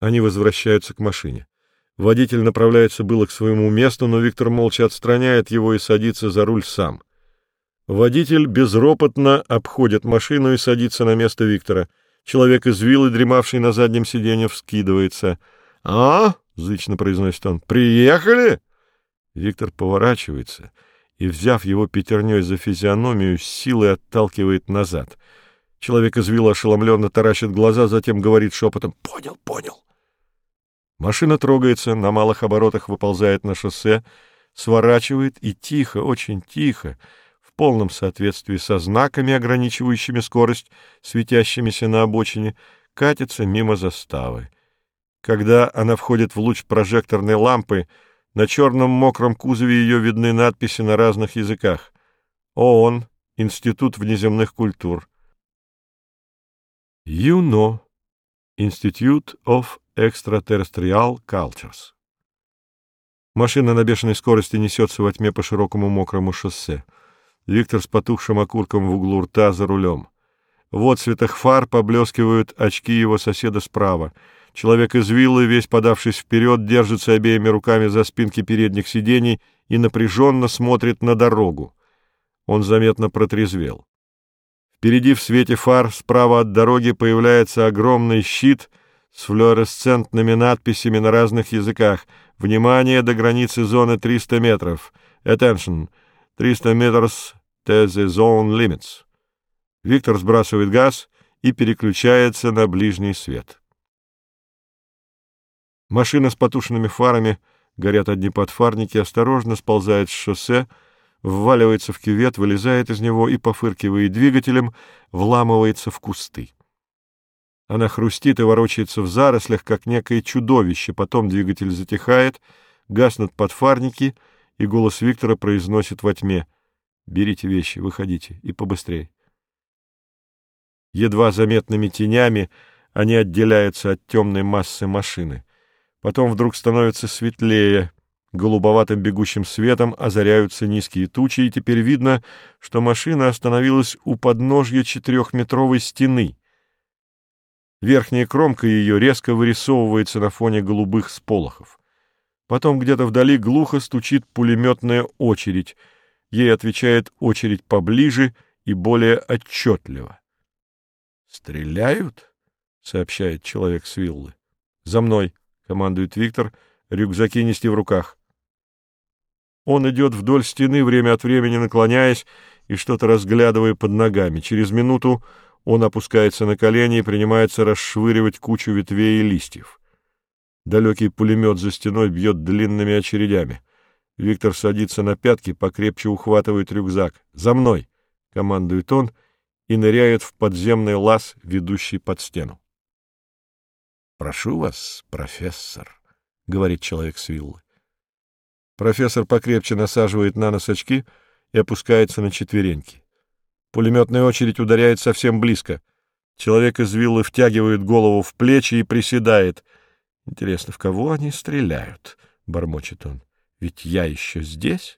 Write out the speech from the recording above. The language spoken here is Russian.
Они возвращаются к машине. Водитель направляется было к своему месту, но Виктор молча отстраняет его и садится за руль сам. Водитель безропотно обходит машину и садится на место Виктора. Человек из виллы, дремавший на заднем сиденье, вскидывается. «А?» — зычно произносит он. «Приехали?» Виктор поворачивается и, взяв его пятерней за физиономию, силой отталкивает назад. Человек из вилла ошеломленно таращит глаза, затем говорит шепотом «Понял, понял». Машина трогается, на малых оборотах выползает на шоссе, сворачивает и тихо, очень тихо, в полном соответствии со знаками, ограничивающими скорость, светящимися на обочине, катится мимо заставы. Когда она входит в луч прожекторной лампы, на черном мокром кузове ее видны надписи на разных языках. ООН, Институт внеземных культур. ЮНО, Institute of Extraterrestrial Cultures. Машина на бешеной скорости несется во тьме по широкому мокрому шоссе. Виктор с потухшим окурком в углу рта за рулем. В отцветах фар поблескивают очки его соседа справа. Человек из виллы, весь подавшись вперед, держится обеими руками за спинки передних сидений и напряженно смотрит на дорогу. Он заметно протрезвел. Впереди в свете фар справа от дороги появляется огромный щит с флуоресцентными надписями на разных языках. Внимание до границы зоны 300 метров. Attention. 300 meters to the zone limits. Виктор сбрасывает газ и переключается на ближний свет. Машина с потушенными фарами, горят одни подфарники, осторожно сползает с шоссе, вваливается в кювет, вылезает из него и, пофыркивая двигателем, вламывается в кусты. Она хрустит и ворочается в зарослях, как некое чудовище. Потом двигатель затихает, гаснут подфарники, и голос Виктора произносит во тьме. «Берите вещи, выходите, и побыстрее». Едва заметными тенями они отделяются от темной массы машины. Потом вдруг становится светлее, Голубоватым бегущим светом озаряются низкие тучи, и теперь видно, что машина остановилась у подножья четырехметровой стены. Верхняя кромка ее резко вырисовывается на фоне голубых сполохов. Потом где-то вдали глухо стучит пулеметная очередь. Ей отвечает очередь поближе и более отчетливо. «Стреляют?» — сообщает человек с виллы. «За мной!» — командует Виктор, рюкзаки нести в руках. Он идет вдоль стены, время от времени наклоняясь и что-то разглядывая под ногами. Через минуту он опускается на колени и принимается расшвыривать кучу ветвей и листьев. Далекий пулемет за стеной бьет длинными очередями. Виктор садится на пятки, покрепче ухватывает рюкзак. «За мной!» — командует он и ныряет в подземный лаз, ведущий под стену. «Прошу вас, профессор», — говорит человек с виллы. Профессор покрепче насаживает на нос очки и опускается на четвереньки. Пулеметная очередь ударяет совсем близко. Человек из виллы втягивает голову в плечи и приседает. «Интересно, в кого они стреляют?» — бормочет он. «Ведь я еще здесь?»